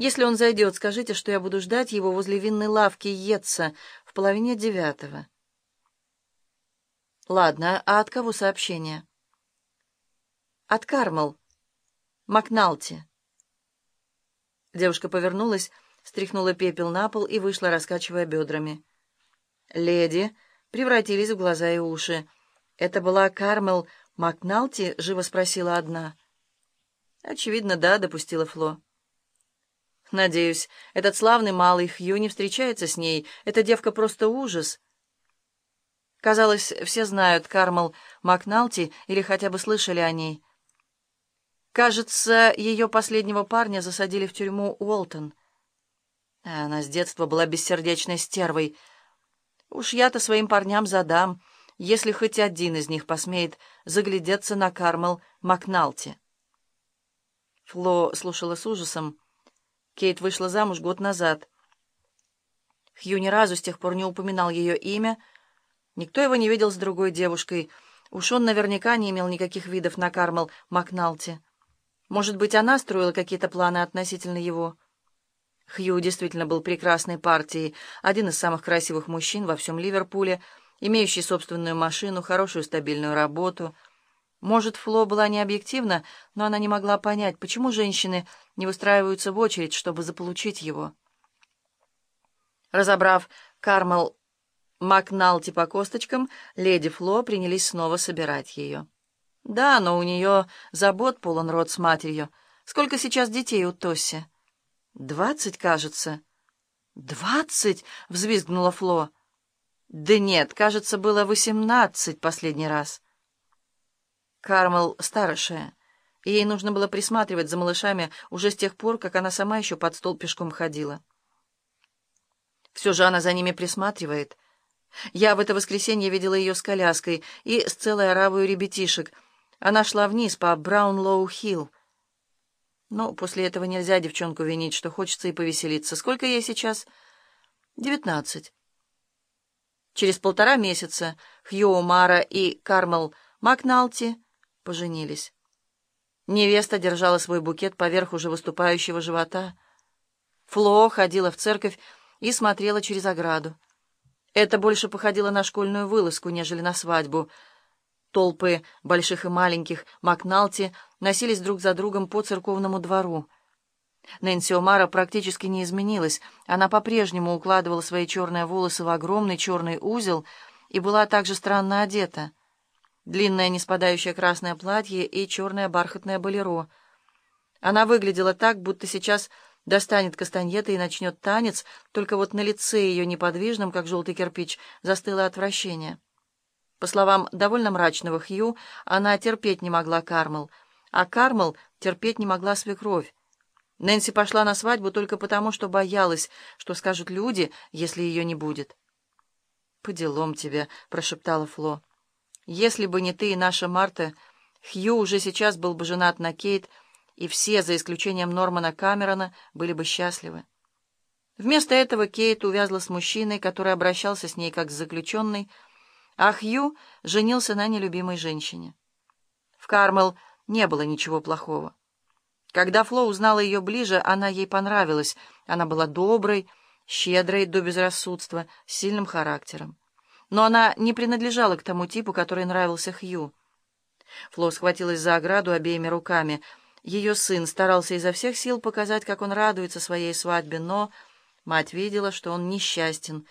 Если он зайдет, скажите, что я буду ждать его возле винной лавки Йетса в половине девятого. Ладно, а от кого сообщение? От Кармел. Макналти. Девушка повернулась, стряхнула пепел на пол и вышла, раскачивая бедрами. Леди превратились в глаза и уши. «Это была Кармел Макналти?» — живо спросила одна. «Очевидно, да», — допустила Фло. «Надеюсь, этот славный малый Хью не встречается с ней. Эта девка просто ужас». Казалось, все знают Кармел Макналти или хотя бы слышали о ней. Кажется, ее последнего парня засадили в тюрьму Уолтон. Она с детства была бессердечной стервой. Уж я-то своим парням задам, если хоть один из них посмеет заглядеться на Кармел Макналти. Фло слушала с ужасом. Кейт вышла замуж год назад. Хью ни разу с тех пор не упоминал ее имя. Никто его не видел с другой девушкой. Уж он наверняка не имел никаких видов на Кармел Макналти. Может быть, она строила какие-то планы относительно его. Хью действительно был прекрасной партией, один из самых красивых мужчин во всем Ливерпуле, имеющий собственную машину, хорошую стабильную работу. Может, Фло была не объективна, но она не могла понять, почему женщины не выстраиваются в очередь, чтобы заполучить его. Разобрав Кармел Макналти по косточкам, леди Фло принялись снова собирать ее. Да, но у нее забот полон рот с матерью. Сколько сейчас детей у Тосси? «Двадцать, кажется». «Двадцать?» — взвизгнула Фло. «Да нет, кажется, было восемнадцать последний раз». Кармел старшая, ей нужно было присматривать за малышами уже с тех пор, как она сама еще под стол пешком ходила. Все же она за ними присматривает. Я в это воскресенье видела ее с коляской и с целой оравой ребятишек. Она шла вниз по Браунлоу-Хилл. Но после этого нельзя девчонку винить, что хочется и повеселиться. Сколько ей сейчас? Девятнадцать. Через полтора месяца Хью Мара и Кармел Макналти поженились. Невеста держала свой букет поверх уже выступающего живота. Фло ходила в церковь и смотрела через ограду. Это больше походило на школьную вылазку, нежели на свадьбу — Толпы больших и маленьких Макналти носились друг за другом по церковному двору. Нэнси Омара практически не изменилась. Она по-прежнему укладывала свои черные волосы в огромный черный узел и была также странно одета. Длинное неспадающее красное платье и черное бархатное болеро. Она выглядела так, будто сейчас достанет кастаньеты и начнет танец, только вот на лице ее неподвижном, как желтый кирпич, застыло отвращение. По словам довольно мрачного Хью, она терпеть не могла Кармел, а Кармел терпеть не могла свекровь. Нэнси пошла на свадьбу только потому, что боялась, что скажут люди, если ее не будет. «По делам тебе», — прошептала Фло. «Если бы не ты и наша Марта, Хью уже сейчас был бы женат на Кейт, и все, за исключением Нормана Камерона, были бы счастливы». Вместо этого Кейт увязла с мужчиной, который обращался с ней как с заключенной, — а Хью женился на нелюбимой женщине. В Кармел не было ничего плохого. Когда Фло узнала ее ближе, она ей понравилась. Она была доброй, щедрой до безрассудства, с сильным характером. Но она не принадлежала к тому типу, который нравился Хью. Фло схватилась за ограду обеими руками. Ее сын старался изо всех сил показать, как он радуется своей свадьбе, но мать видела, что он несчастен,